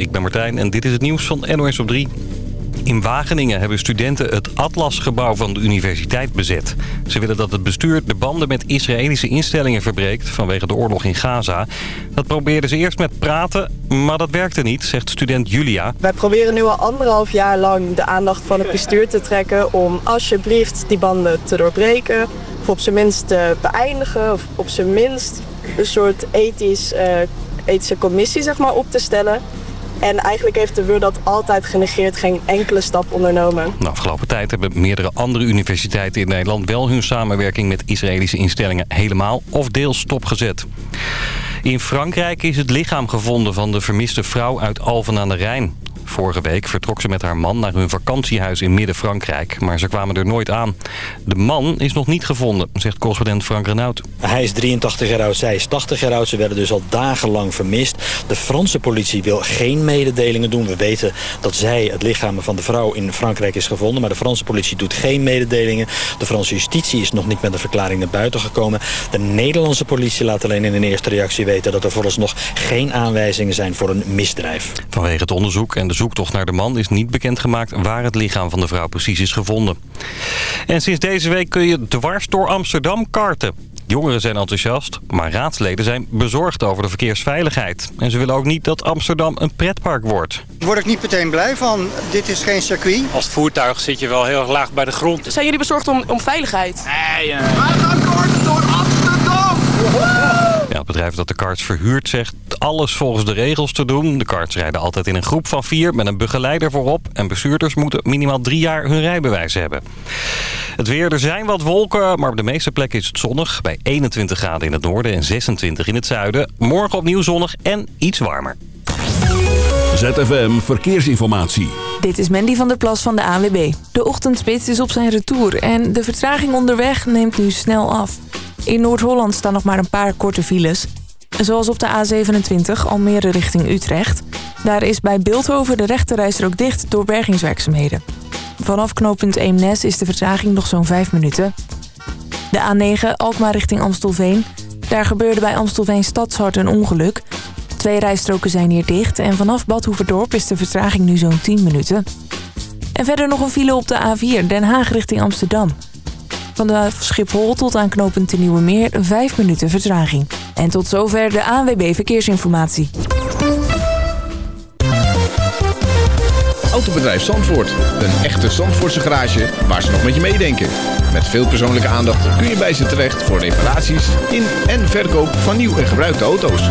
ik ben Martijn en dit is het nieuws van NOS op 3. In Wageningen hebben studenten het Atlasgebouw van de universiteit bezet. Ze willen dat het bestuur de banden met Israëlische instellingen verbreekt vanwege de oorlog in Gaza. Dat probeerden ze eerst met praten, maar dat werkte niet, zegt student Julia. Wij proberen nu al anderhalf jaar lang de aandacht van het bestuur te trekken om alsjeblieft die banden te doorbreken. Of op zijn minst te beëindigen of op zijn minst een soort ethisch, uh, ethische commissie zeg maar, op te stellen. En eigenlijk heeft de WUR dat altijd genegeerd, geen enkele stap ondernomen. De afgelopen tijd hebben meerdere andere universiteiten in Nederland... wel hun samenwerking met Israëlische instellingen helemaal of deels stopgezet. In Frankrijk is het lichaam gevonden van de vermiste vrouw uit Alphen aan de Rijn. Vorige week vertrok ze met haar man naar hun vakantiehuis in Midden-Frankrijk. Maar ze kwamen er nooit aan. De man is nog niet gevonden, zegt correspondent Frank Renaud. Hij is 83 jaar oud, zij is 80 jaar oud. Ze werden dus al dagenlang vermist. De Franse politie wil geen mededelingen doen. We weten dat zij het lichaam van de vrouw in Frankrijk is gevonden. Maar de Franse politie doet geen mededelingen. De Franse justitie is nog niet met een verklaring naar buiten gekomen. De Nederlandse politie laat alleen in een eerste reactie weten... dat er vooralsnog geen aanwijzingen zijn voor een misdrijf. Vanwege het onderzoek en de zoektocht naar de man is niet bekendgemaakt waar het lichaam van de vrouw precies is gevonden. En sinds deze week kun je dwars door Amsterdam karten. Jongeren zijn enthousiast, maar raadsleden zijn bezorgd over de verkeersveiligheid. En ze willen ook niet dat Amsterdam een pretpark wordt. Word ik niet meteen blij van. Dit is geen circuit. Als voertuig zit je wel heel erg laag bij de grond. Zijn jullie bezorgd om, om veiligheid? Nee, uh... Wij gaan kort door Amsterdam! Ja, het bedrijf dat de karts verhuurt zegt alles volgens de regels te doen. De karts rijden altijd in een groep van vier met een begeleider voorop. En bestuurders moeten minimaal drie jaar hun rijbewijs hebben. Het weer, er zijn wat wolken, maar op de meeste plekken is het zonnig. Bij 21 graden in het noorden en 26 in het zuiden. Morgen opnieuw zonnig en iets warmer. ZFM Verkeersinformatie. Dit is Mandy van der Plas van de ANWB. De ochtendspits is op zijn retour en de vertraging onderweg neemt nu snel af. In Noord-Holland staan nog maar een paar korte files. Zoals op de A27 Almere richting Utrecht. Daar is bij Beeldhoven de rechterrijstrook dicht door bergingswerkzaamheden. Vanaf knooppunt Eemnes is de vertraging nog zo'n 5 minuten. De A9 Alkmaar richting Amstelveen. Daar gebeurde bij Amstelveen Stadshart een ongeluk. Twee rijstroken zijn hier dicht en vanaf Badhoevedorp is de vertraging nu zo'n 10 minuten. En verder nog een file op de A4 Den Haag richting Amsterdam. Van de Schiphol tot aan knooppunt Nieuwe Meer 5 minuten vertraging. En tot zover de ANWB Verkeersinformatie. Autobedrijf Zandvoort. Een echte Zandvoortse garage waar ze nog met je meedenken. Met veel persoonlijke aandacht kun je bij ze terecht voor reparaties in en verkoop van nieuw en gebruikte auto's.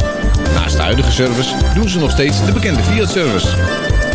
Naast de huidige service doen ze nog steeds de bekende Fiat-service.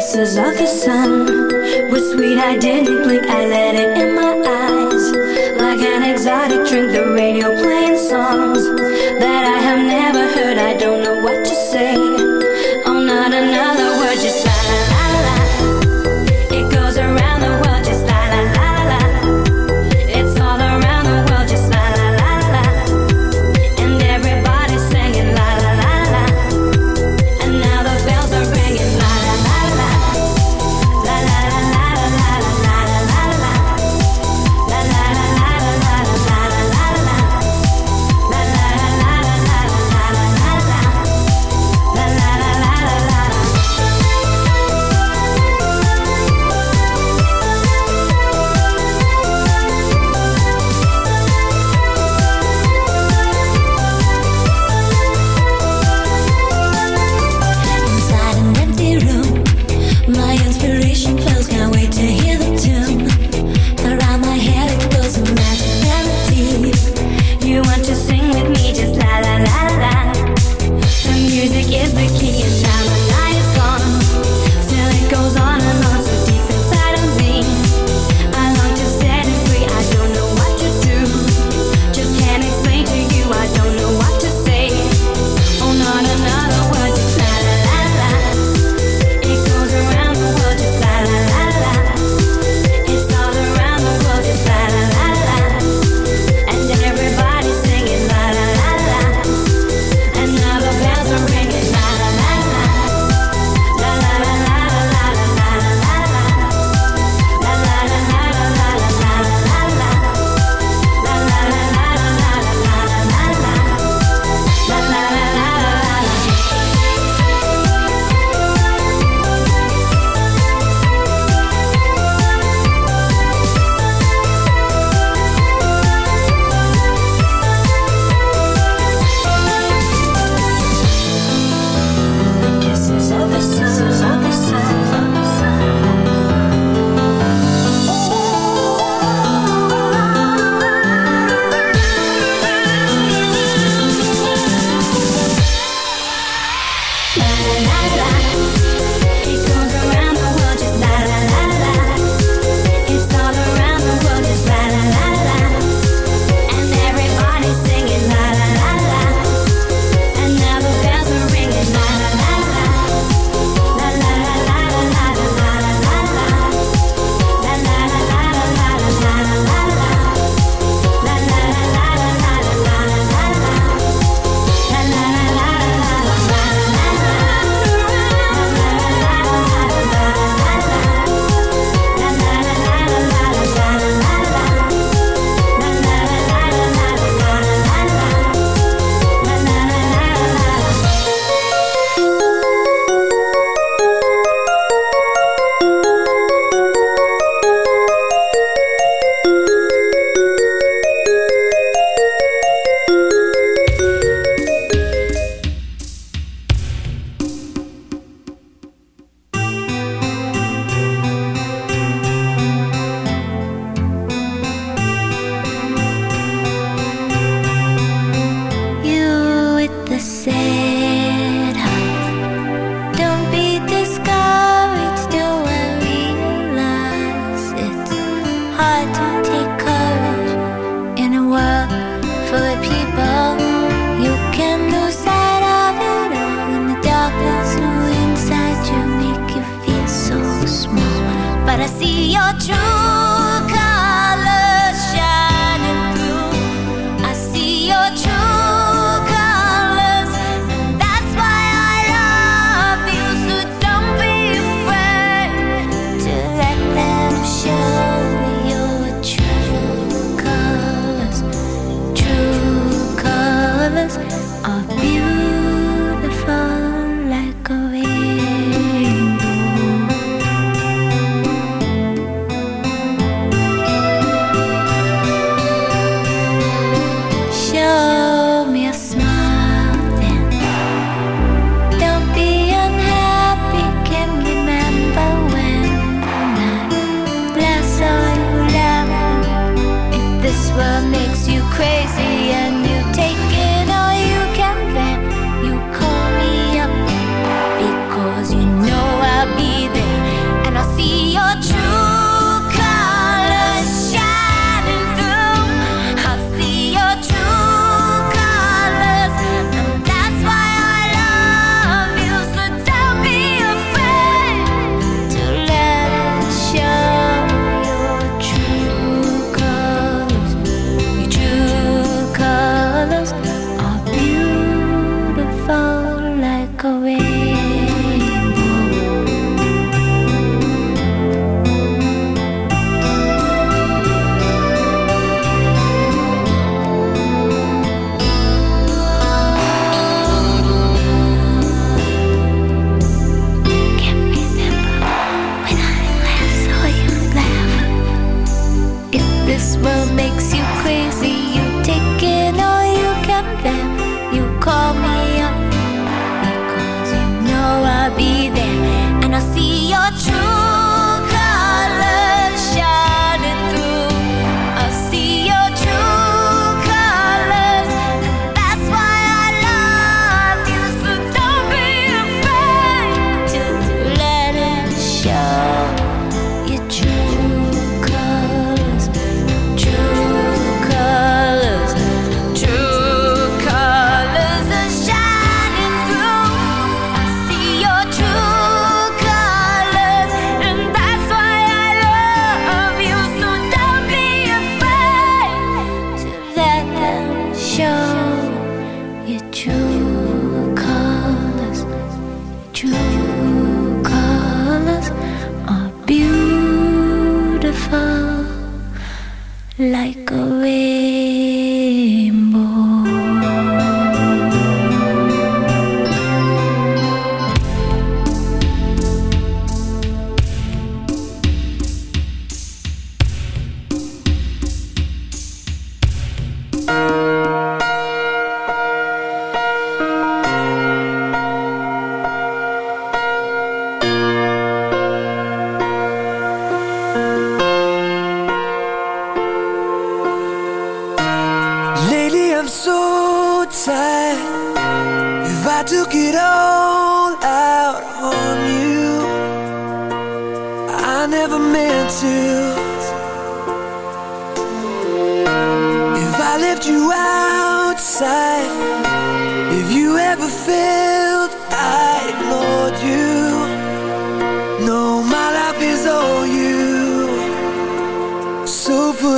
Kisses of the sun were sweet, I didn't blink, I let it in my eyes. Like an exotic drink, the radio playing songs wanna see your truth. whisper makes you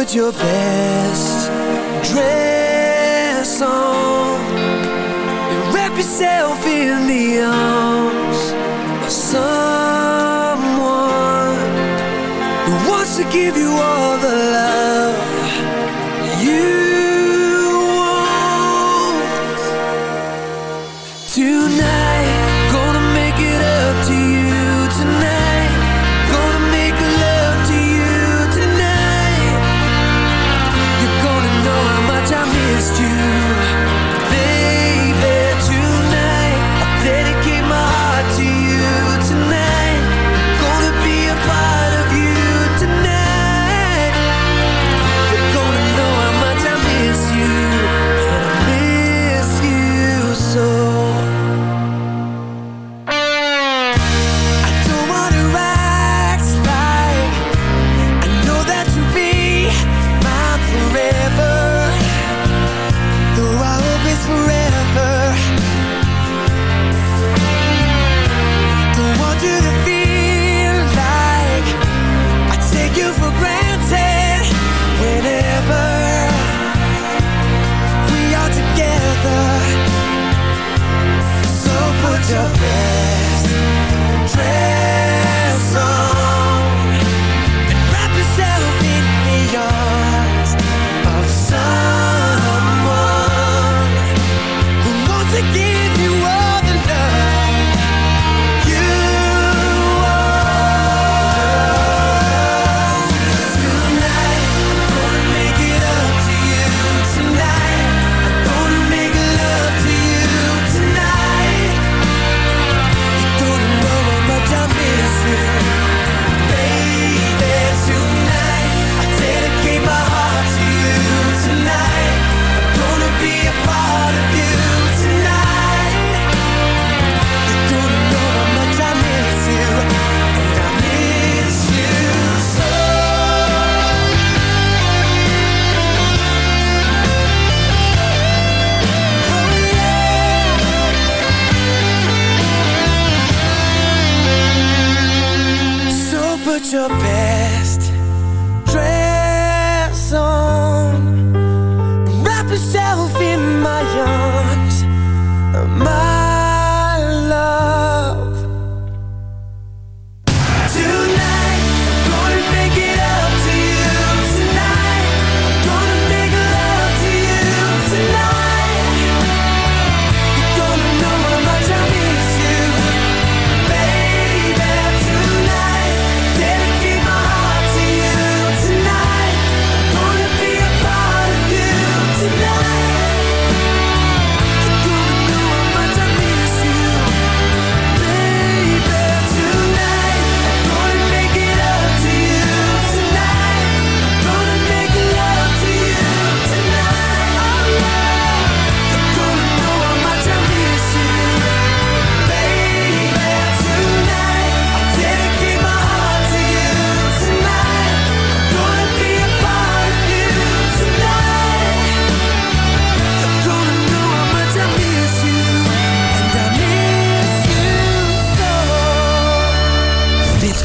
put your best dress on and wrap yourself in the arms of someone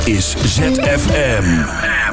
is ZFM.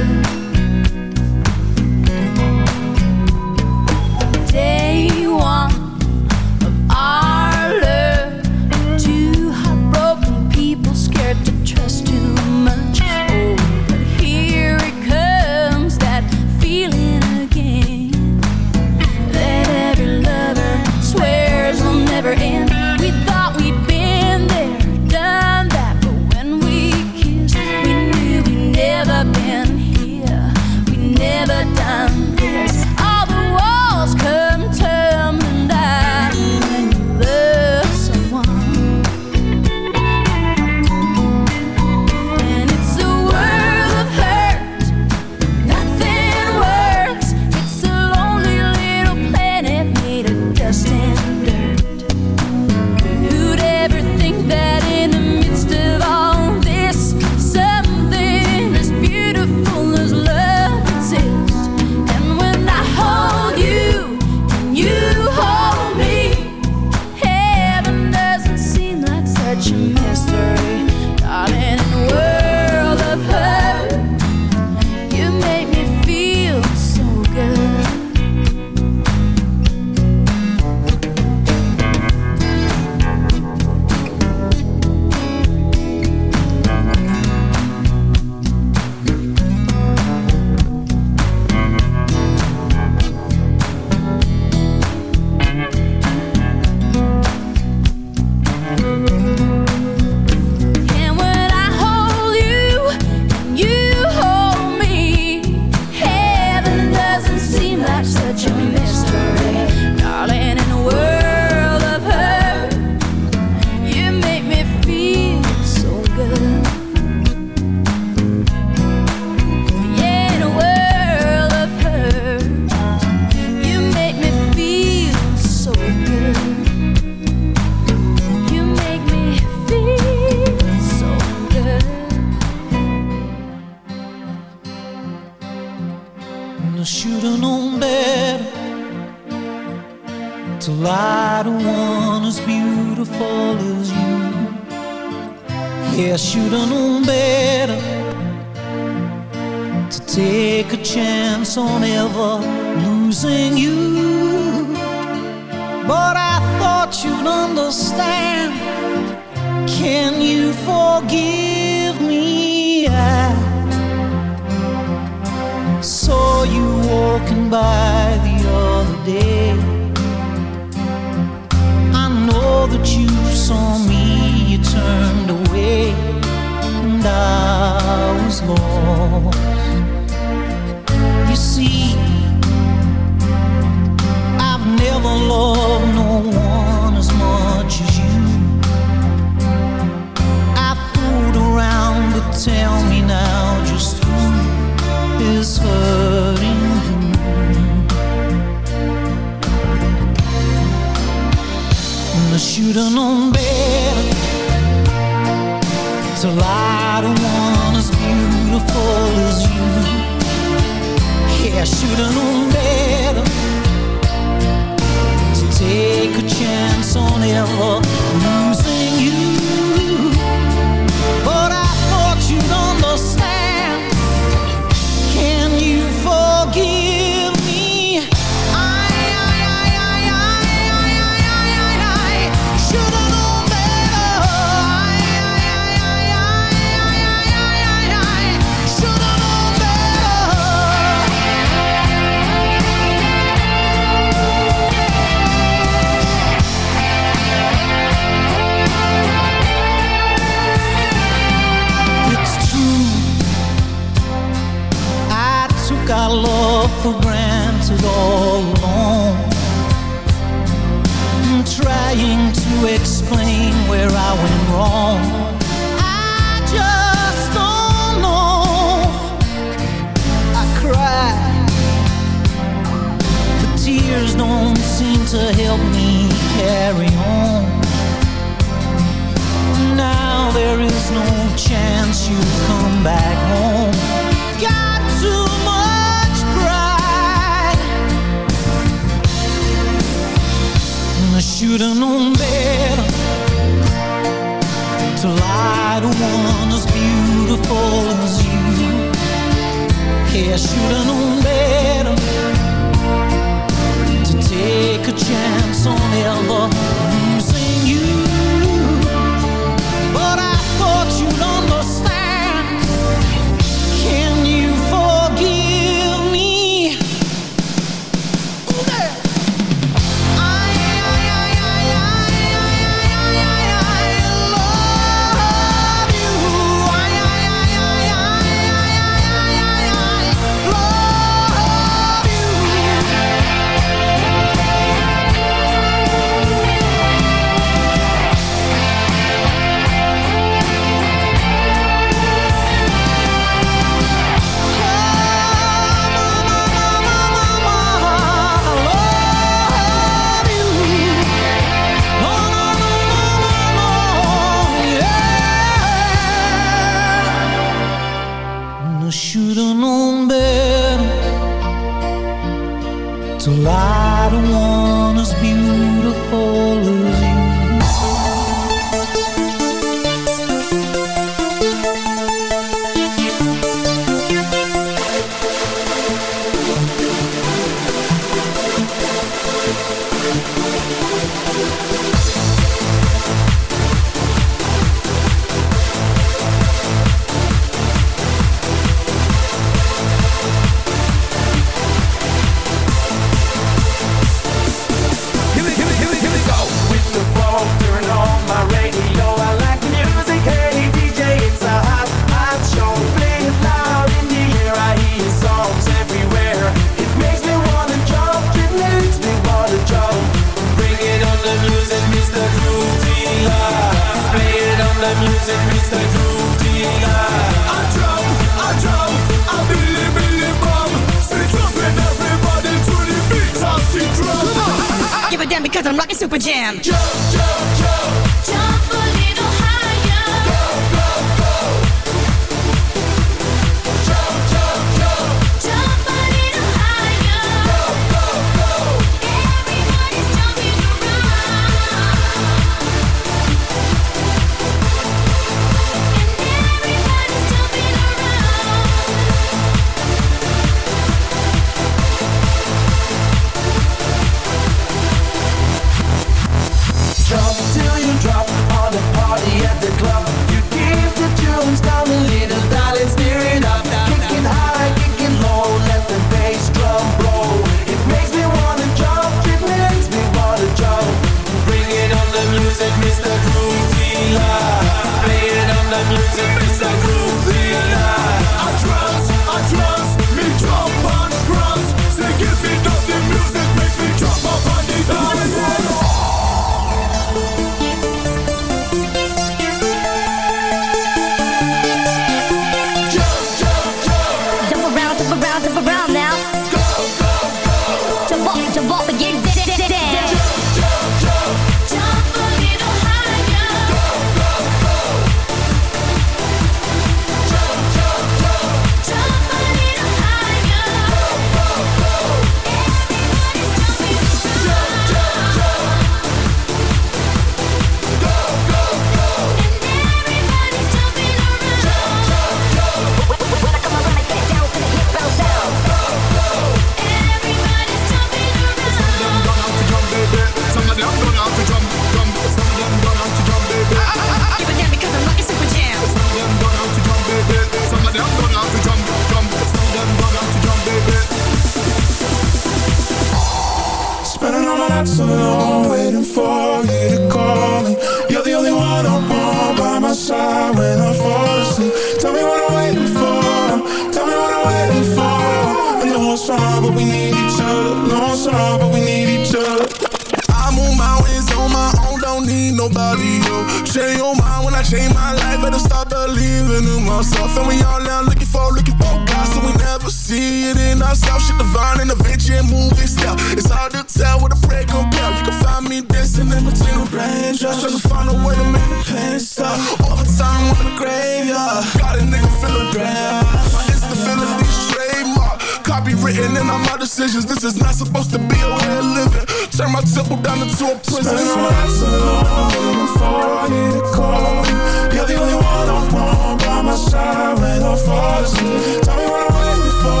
Raindrops, trying to find a way to make the pain stop. All the time on the graveyard, got a nigga feeling grand. My instability trademark, copywritten in all my decisions. This is not supposed to be a way of living. turn my temple down into a prison. Spending all nights alone, waiting for you to call me. You're the only one I want by my side when I fall asleep. Tell me what I'm waiting for.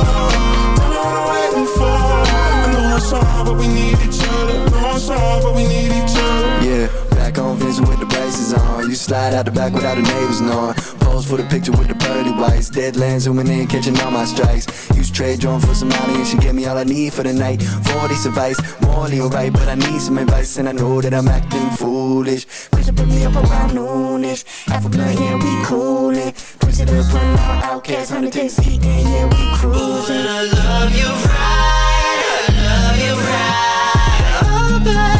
Tell me what I'm waiting for. I know it's hard, but we need each other. I Know it's hard, but we need each other. Slide out the back without the neighbors knowing. Pose for the picture with the pearly whites. Deadlands zooming in, catching all my strikes. Use trade drone for some money and she gave me all I need for the night. 40 advice, morally alright, but I need some advice and I know that I'm acting foolish. It put me up around noonish. Half a blunt, yeah, we coolin'. It up, put on outcast, 100 days and yeah, we cruising. I love you right, I love you right oh, All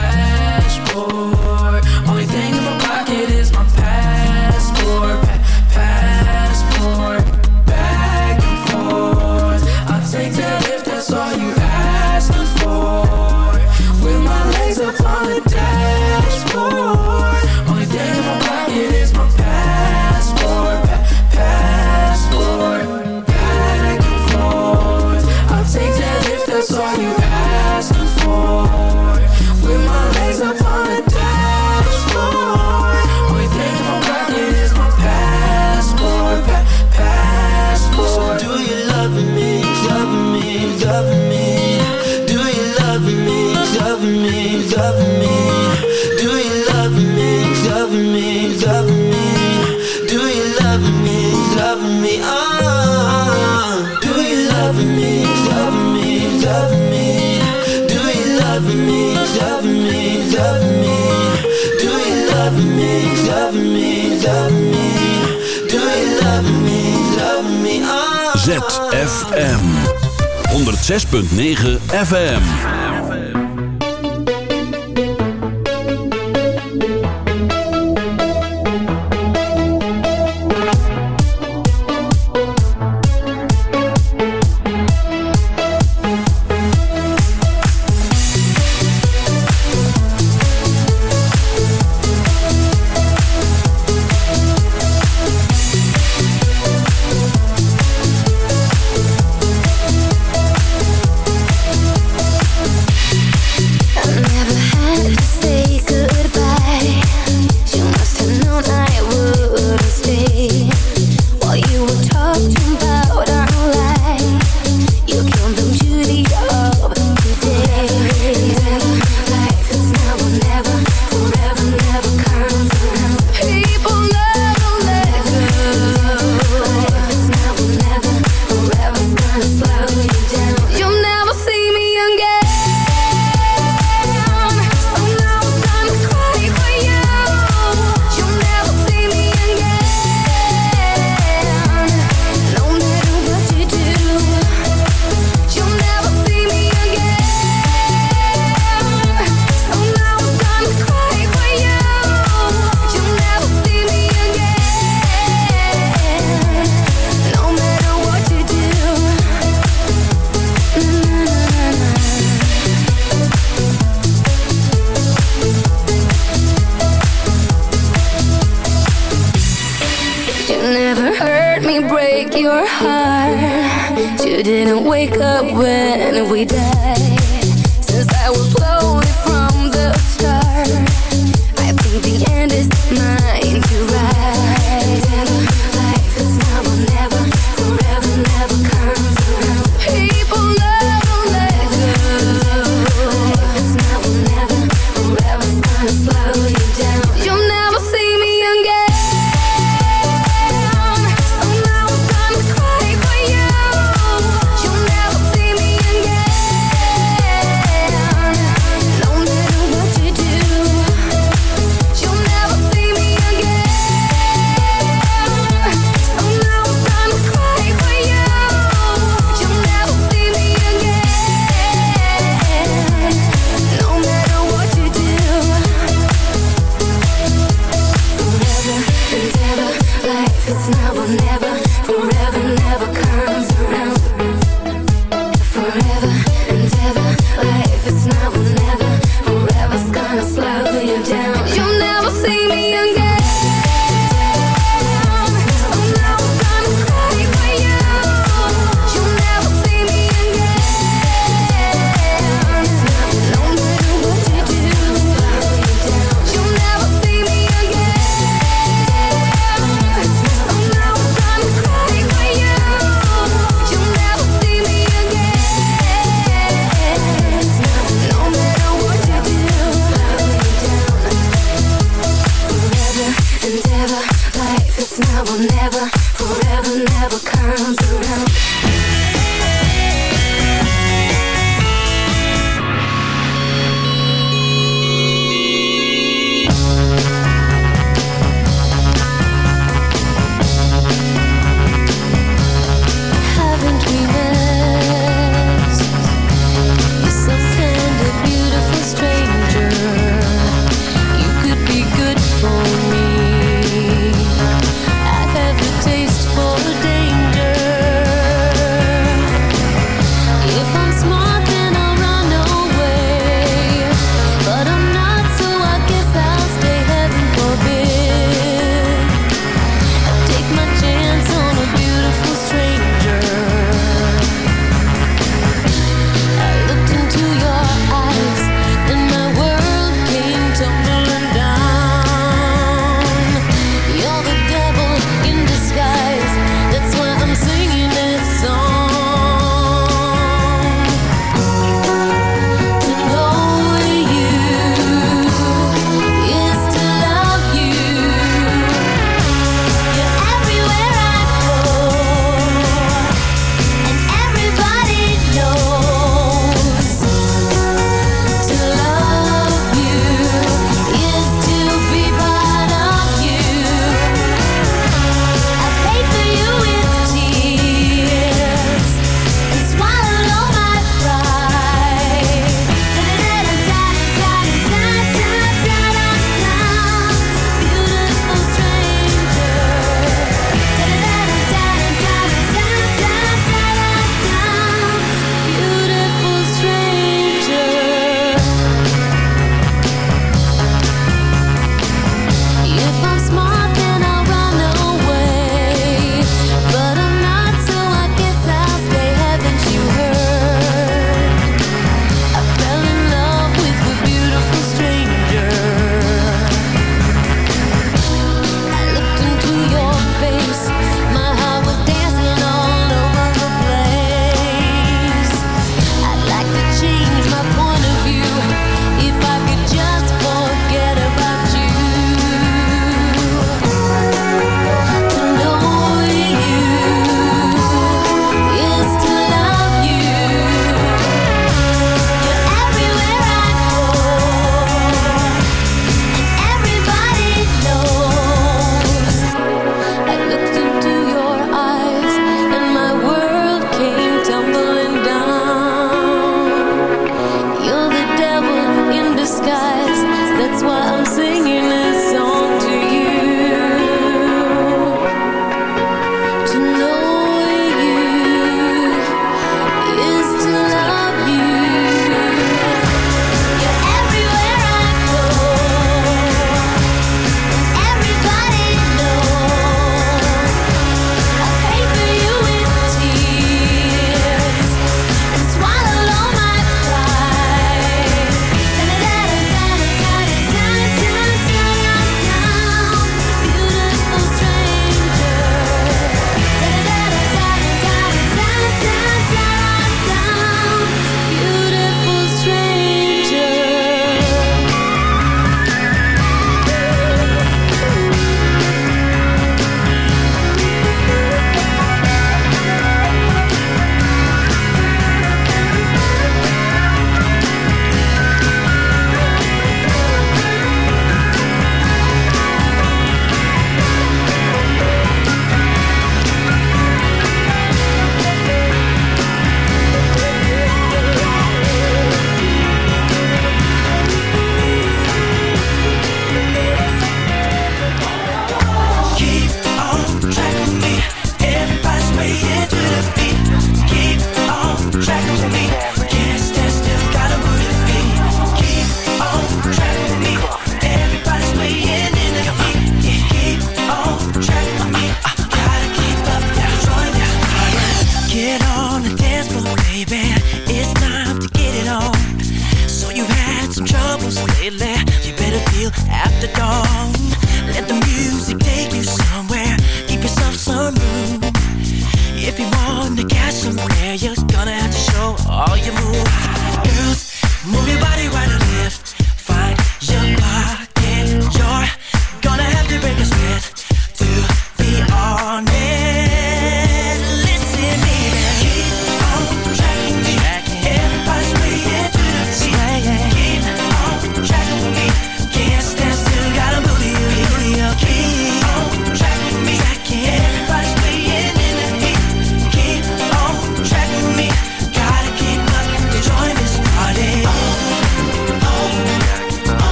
ZFM 106.9 FM.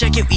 check it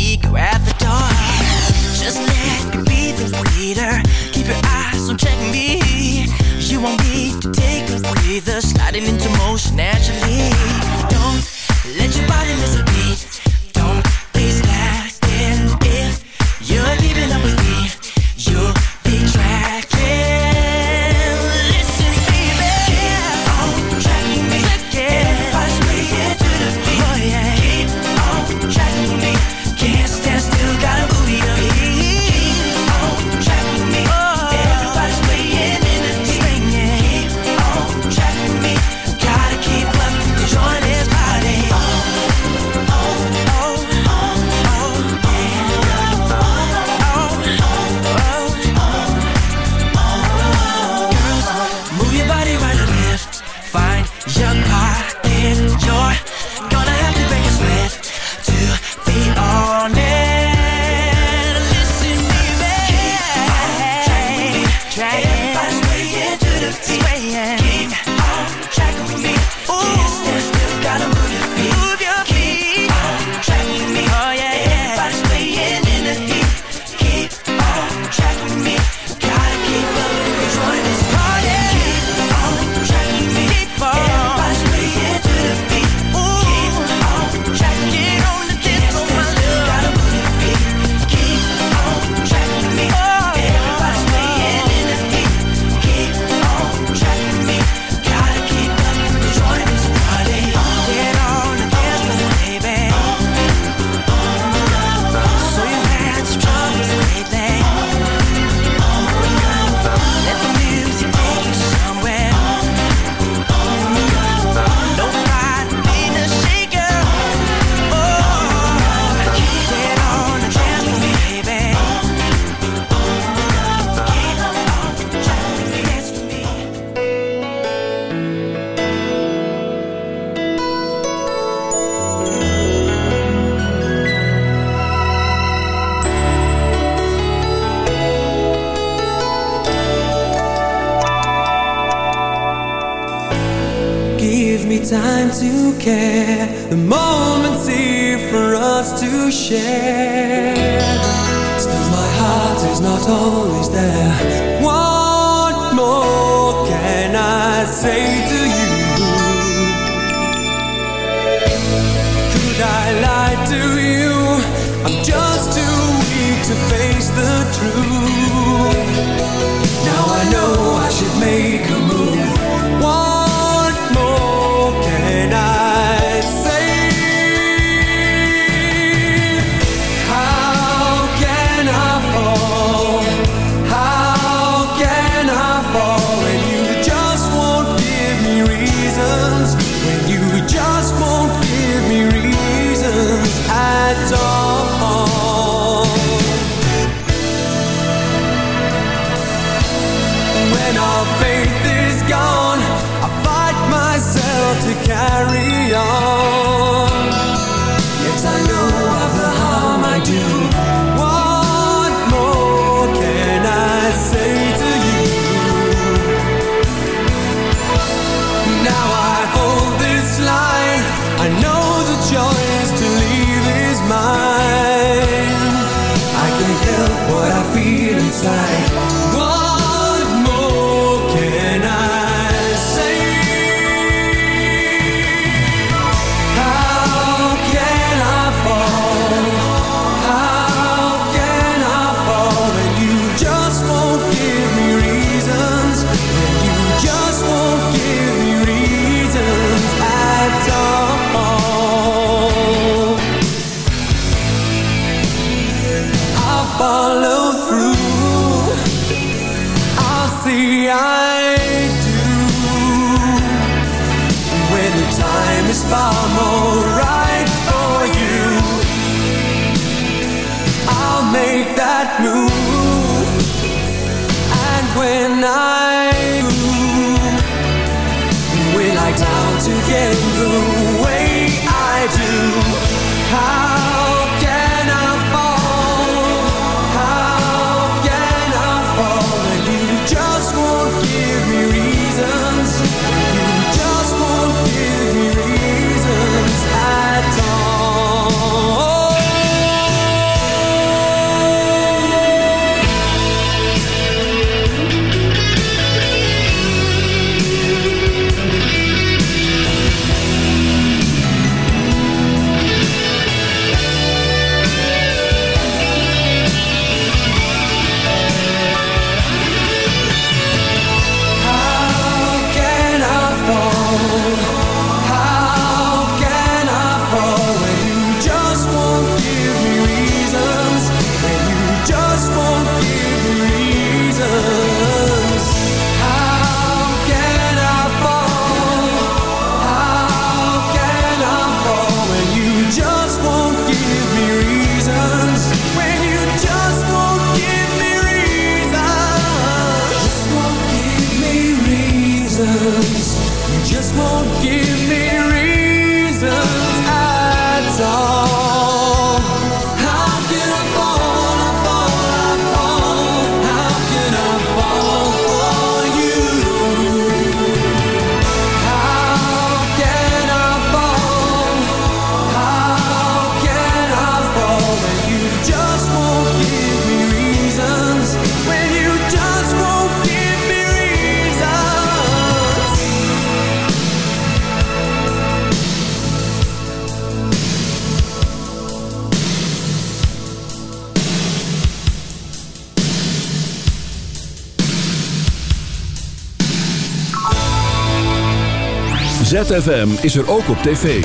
ZFM is er ook op tv.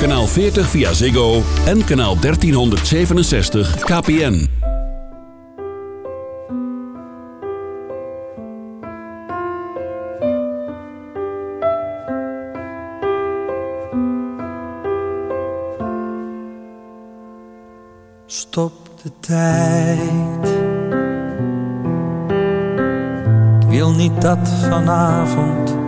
Kanaal 40 via Ziggo en kanaal 1367 KPN. Stop de tijd. Wil niet dat vanavond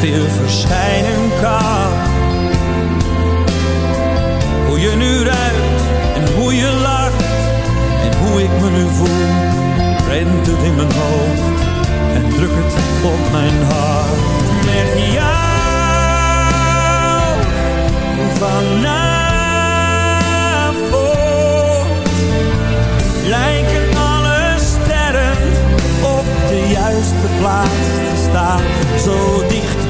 weer verschijnen kan. Hoe je nu ruikt en hoe je lacht en hoe ik me nu voel, rent het in mijn hoofd en druk het op mijn hart. Met jou vanavond lijken alle sterren op de juiste plaats te staan, zo dicht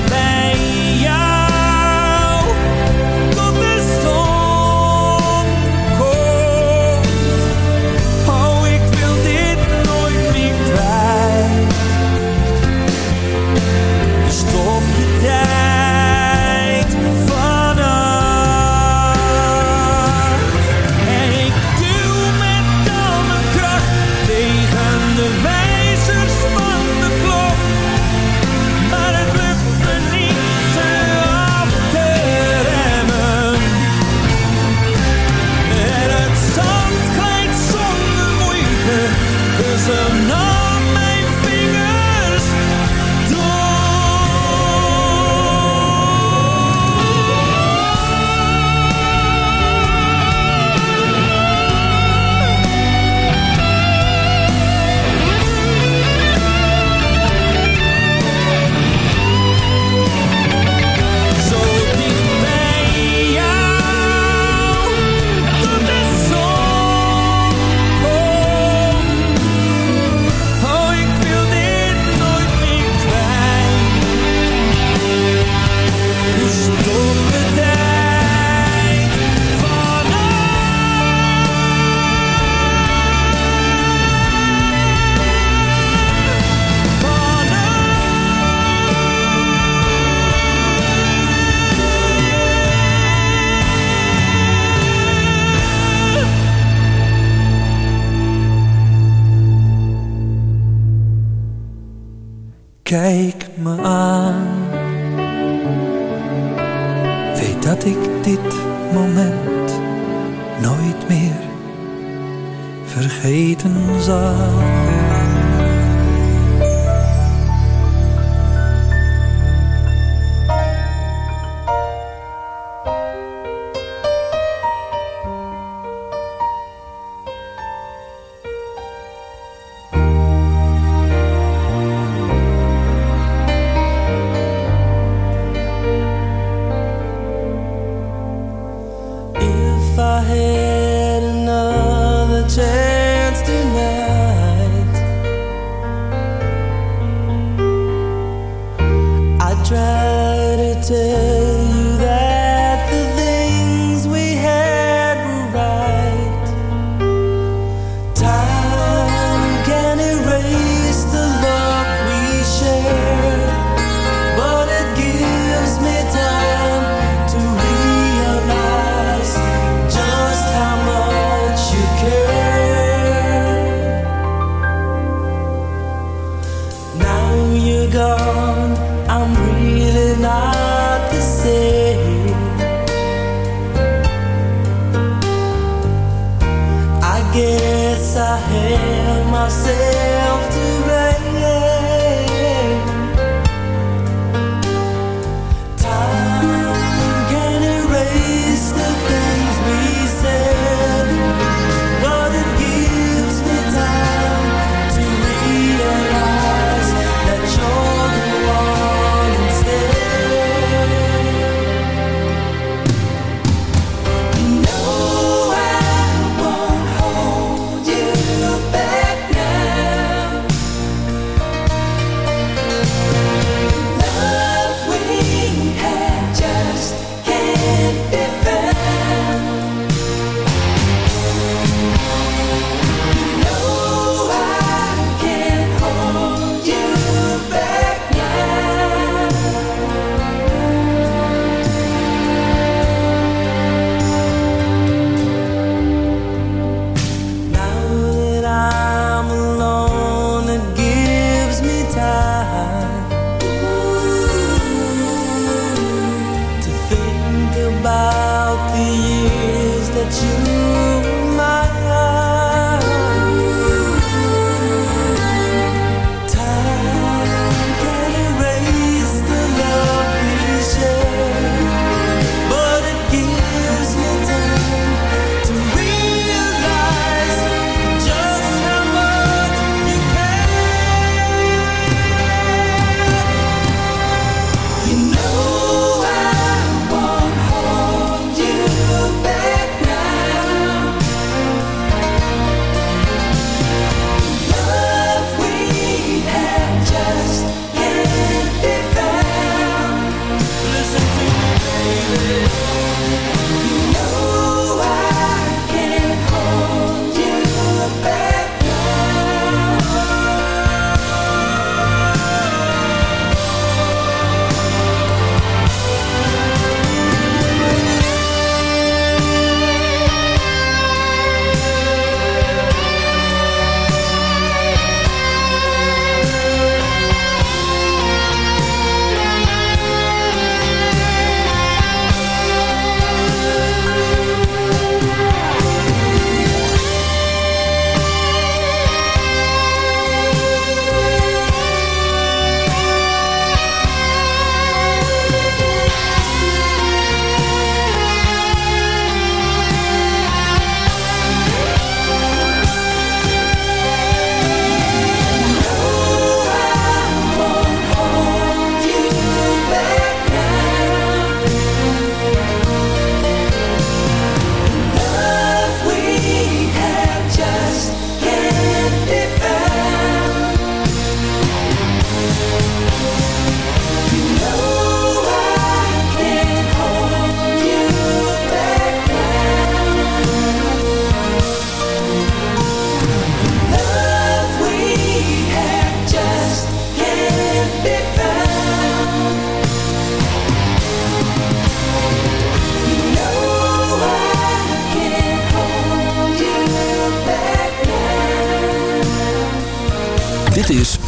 guess I have myself to blame.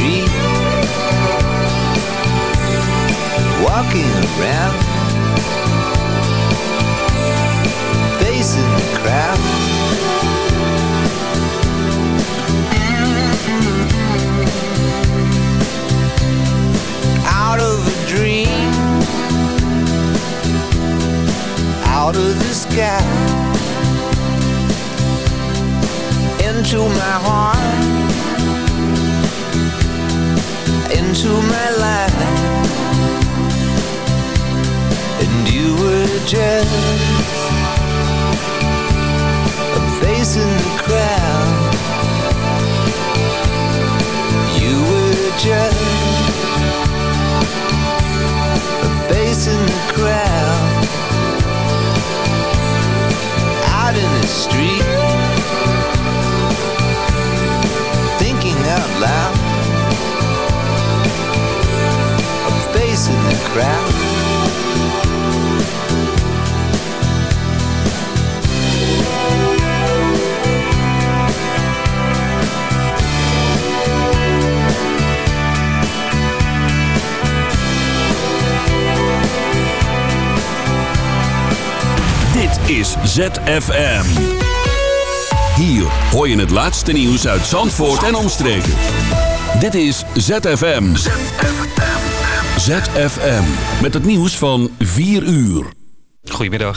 street Walking around Facing the crowd. Out of a dream Out of the sky Into my heart. To my life. And you were just A face in the crowd. You were just A face in the crowd. Out in the street. Crowd. Dit is ZFM. Hier hoor je het laatste nieuws uit Zandvoort en omstreken. Dit is ZFM. ZFM. Met het nieuws van 4 uur. Goedemiddag,